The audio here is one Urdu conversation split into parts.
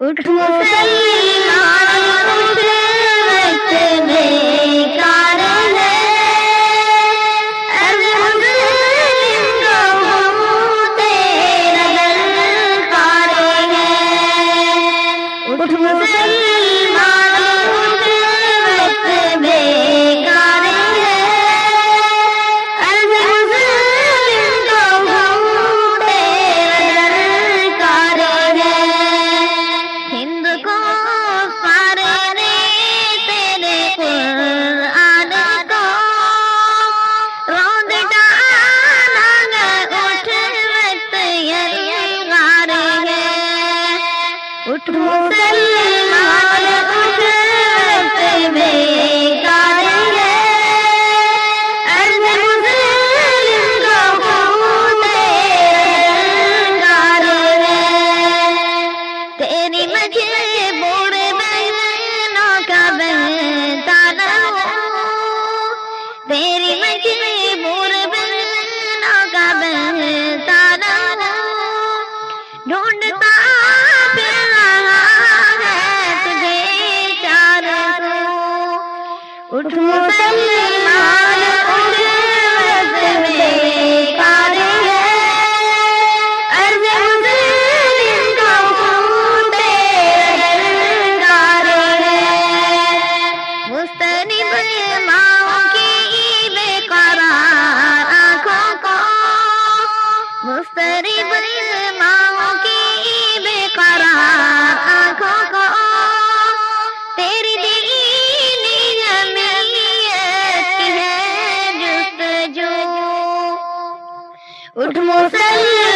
اٹھو سلام دیکھے بوڑھے کا کا ڈھونڈتا اٹھو اٹھ مسلمان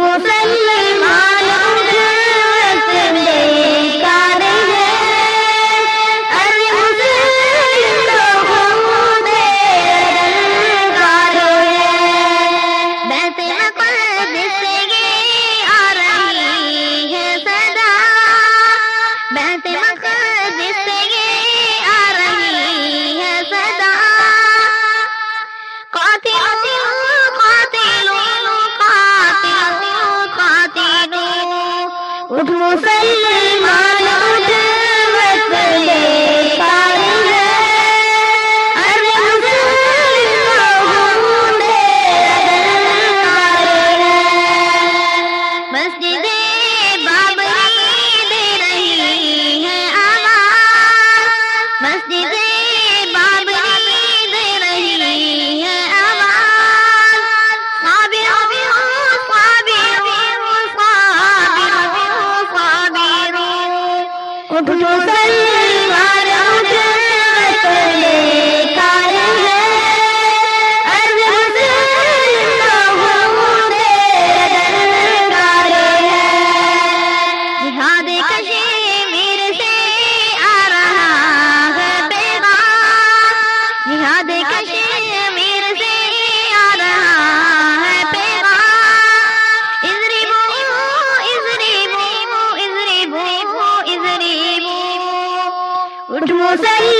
مسلمان وسلم اٹھ سری